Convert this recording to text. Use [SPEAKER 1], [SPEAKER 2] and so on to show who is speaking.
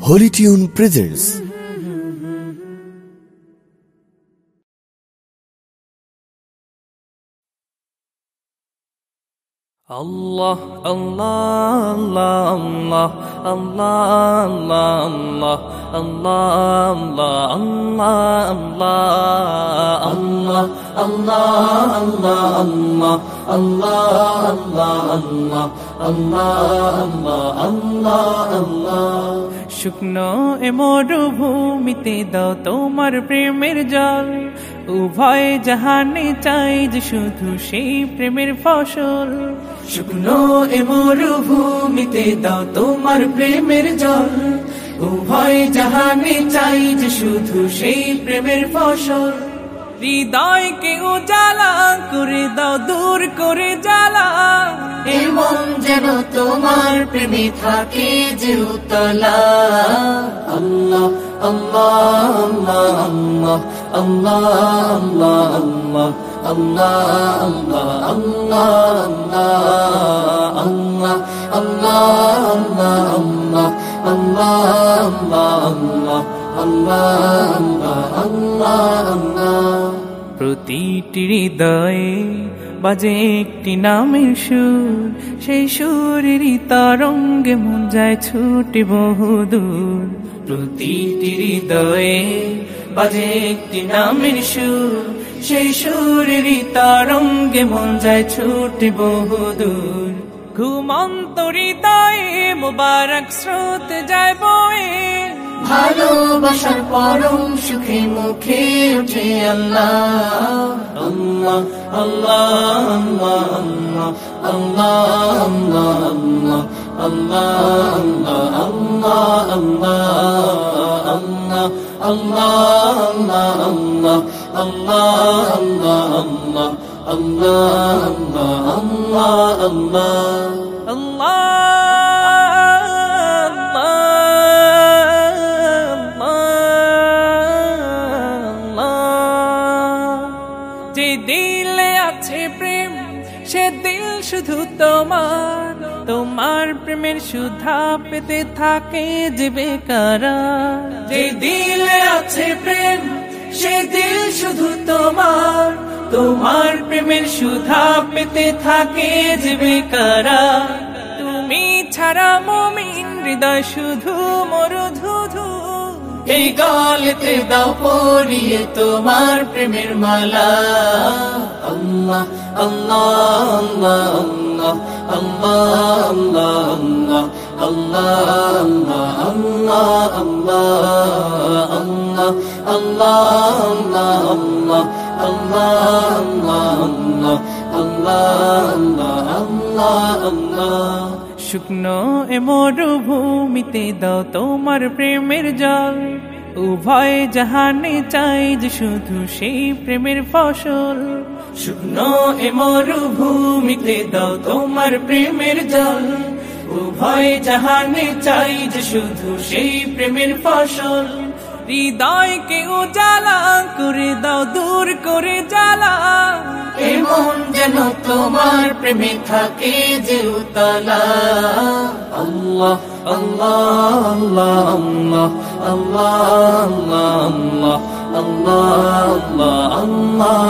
[SPEAKER 1] Holy Tune presents
[SPEAKER 2] আল্লাহ আল্লাহ আল্লাহ আল্লাহ আল্লাহ আল্লাহ আল্লাহ আল্লাহ আল্লাহ আল্লাহ আল্লাহ শুকনো এ মরুভূমিতে দাও তোমার প্রেমের জল উভয় জাহানে চাই যে শুধু সেই প্রেমের ফসল। শুকনো এ মরুভূমিতে দাও তোমার প্রেমের জল। উভয় জাহানে চাই যে শুধু সেই প্রেমের ফসল। হৃদয়কে উজালা করে দাও দূর করে জ্বালা।
[SPEAKER 3] এমন যেন তোমার প্রেমে থাকে যে উতলা।
[SPEAKER 2] আল্লাহ আল্লাহ আল্লাহ আল্লাহ। আল্লাহ আল্লাহ আল্লাহ আল্লাহ আল্লাহ আল্লাহ আল্লাহ আল্লাহ আল্লাহ আল্লাহ আল্লাহ আল্লাহ প্রতিটি হৃদয়ে বাজে একটি নামের সুর, সেই সুরেরই তরঙ্গে মন যায় ছুটে বহুদূর। প্রতিটি হৃদয়ে বাজে একটি নামের সুর সেই সুরেরই তরঙ্গে মন যায় ছুটে বহুদূর ঘুমন্ত হৃদয়ে মোবারক স্রোত যায় বয়ে
[SPEAKER 3] ভালোবাসার পরম সুখে মুখে উঠে আল্লাহ
[SPEAKER 2] আল্লাহ আল্লাহ আল্লাহ আল্লাহ আল্লাহ আল্লাহ আল্লাহ আল্লাহ আল্লাহ আল্লাহ যে দিলে আছে প্রেম সে দিল শুধু তোমার তোমার প্রেমের সুধা পেতে থাকে যে বেকারা। যে দিলে আছে প্রেম সে দিল শুধু তোমার। তোমার প্রেমের সুধা পেতে থাকে যে বেকারা। তুমি ছাড়া মমিন হৃদয় শুধু মরুধুধু। এই গলেতে দাও পরিয়ে তোমার প্রেমের মালা। আল্লাহ আল্লাহ আল্লাহ শুকনো এ মরুভূমিতে দাও তোমার প্রেমের জল উভয় জাহানে চাই যে শুধু সেই প্রেমের ফসল শুকনো এ মরুভূমিতে দাও তোমার প্রেমের জল। উভয় জাহানে চাই যে শুধু সেই প্রেমের ফসল। হৃদয়কে উজালা করে দাও দূর করে জ্বালা।
[SPEAKER 3] এমন যেন তোমার প্রেমে থাকে যে উতলা।
[SPEAKER 2] আল্লাহ আল্লাহ আল্লাহ আল্লাহ আল্লাহ আল্লাহ আল্লাহ আল্লাহ আল্লাহ।